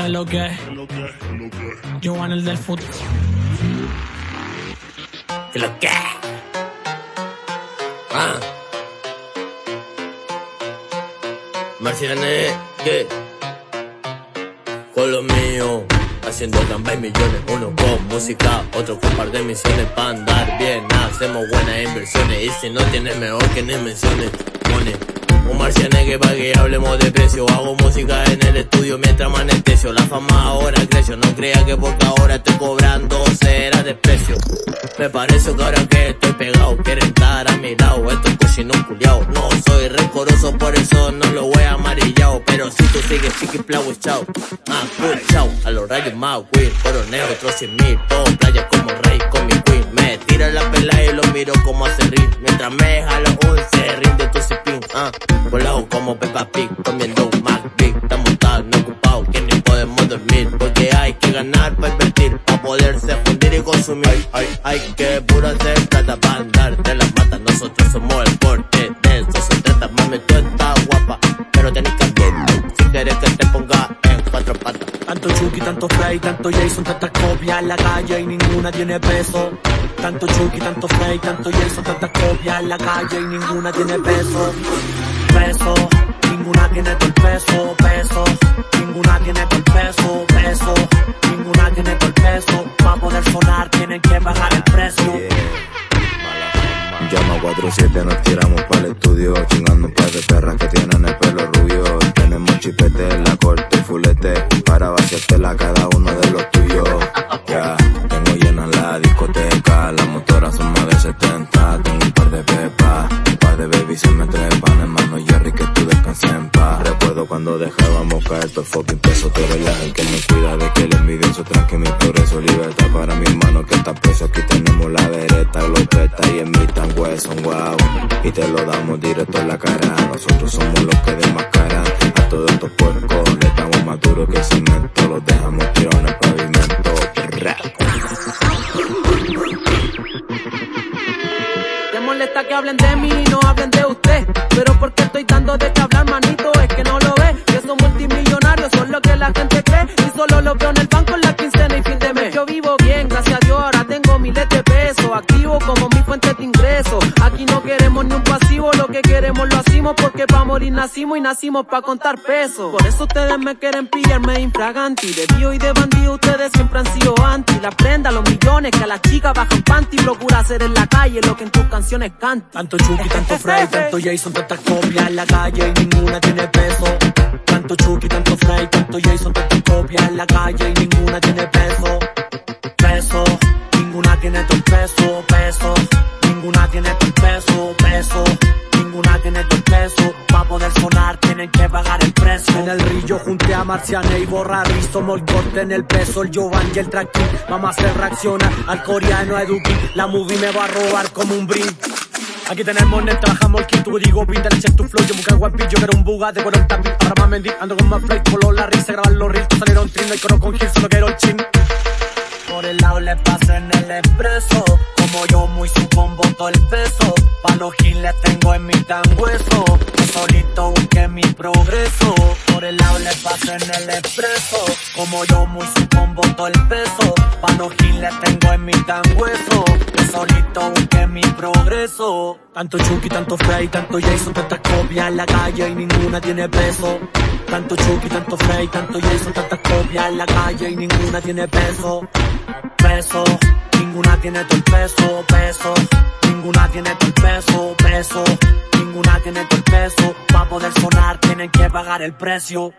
¿Qué es lo que? El del fútbol. ¿Qué lo que? Ah. Marcianes, ¿qué? Con lo mío, haciendo gamba y millones. Uno con música, otro con par de misiones. para andar bien, hacemos buenas inversiones. Y si no tienes mejor que ni menciones, pone. Un marcianegue pa' que hablemos de precio. Hago música en el estudio mientras me. La fama ahora creció. No crea que porque ahora estoy cobrando será desprecio. Me parece que ahora que estoy pegado, quieren estar a mi lado. Esto es cochino culiao. No soy rencoroso, por eso no lo voy amarillado. Pero si tú sigues chiqui plau, chao. Ah, cool, chao. A los rayos más, weird. Coroneo, otros cien mil. Todo playa como rey con mi queen. Me tira la pela y lo miro como hace rir. Mientras me jalo Ah. Volado como Peppa Pig, comiendo un McBig. Estamos no ocupados, que ni podemos dormir. Porque hay que ganar para invertir, para poderse fundir y consumir. Hay, hay que puro hacer plata para andarte las matas. Nosotros somos el porte Tanto Frey, tanto Jason, tantas copias en la calle y ninguna tiene peso. Tanto Chucky, tanto Frey, tanto Jason, tantas copias en la calle y ninguna tiene peso peso, ninguna tiene el peso, peso, ninguna tiene el peso, peso, ninguna tiene el peso, para poder sonar tienen que bajar el precio. Llama 4-7, nos tiramos para el estudio, chingando un par de perras que tienen el pelo rubio. Para vaciarte la cada uno de los tuyos. Ya, tengo llena la discoteca, las motoras son más de 70, tengo un par de pepas, un par de babies se me trepan, hermano Jerry que tú descansas en paz. Recuerdo cuando dejábamos caer el fucking peso, tú eres la que me cuida de que el envidioso tranque mi progreso, libertad para mi hermano que está preso, aquí tenemos la vereta, glopeta y en mi tan hueso, wow, y te lo damos directo en la cara, nosotros somos los que desmascaran a todos estos puercos, le damos más duro que cemento, los dejamos tirados en el pavimento, Te molesta que hablen de mí y no hablen de usted, pero porque estoy dando de que hablar manito, es que no lo ve, que son multimillonarios, son lo que la gente cree, y solo lo veo en el banco en la quincena y fin de mes. Yo vivo bien, gracias a Dios, ahora tengo miles de pesos, activo como mi fuente de ingreso, aquí no queremos ni un pasivo, que queremos lo hacemos porque pa' morir nacimos y nacimos pa' contar pesos. Por eso ustedes me quieren pillarme infraganti, de tío y de bandido ustedes siempre han sido anti, la prenda, los millones, que a las chicas bajan panty, procura hacer en la calle lo que en tus canciones cantan. Tanto Chucky, tanto Frey, tanto Jason, tantas copias en la calle y ninguna tiene peso. Tanto Chucky, tanto Frey, tanto Jason, tantas copias en la calle y ninguna tiene peso. Peso, ninguna tiene tu peso, peso, ninguna tiene tu peso, peso, tienen que pagar el precio. En el río junté a Marciane y borrar y somos el corte en el peso, el Jovan y el Traqui. Mamá se reacciona al coreano Eduki, la movie me va a robar como un brin. Aquí tenemos net, trabajamos el kit, tu digo, pinta, check tu flow, yo me cago en pillo, que era un buga de 40 mil, ahora más ando con más flight, color la risa, grabar los reels, salieron trim, no hay coro con Gil, solo quiero el chin. Por el lado le paso en el expreso, como yo muy supón boto el peso, pa' los giles tengo en mi tan hueso, progreso, por el le paso en el expreso, como yo muy supón boto el peso, pa' los giles tengo en mi tan hueso, solito busqué mi progreso. Tanto Chucky, tanto Frey, tanto Jason, tantas copias en la calle y ninguna tiene peso. Tanto Chucky, tanto Frey, tanto Jason, tantas copias en la calle y ninguna tiene peso. Peso, ninguna tiene todo el peso, peso, ninguna tiene todo el peso, peso, ninguna tiene todo el peso. Pa' poder sonar tienen que pagar el precio.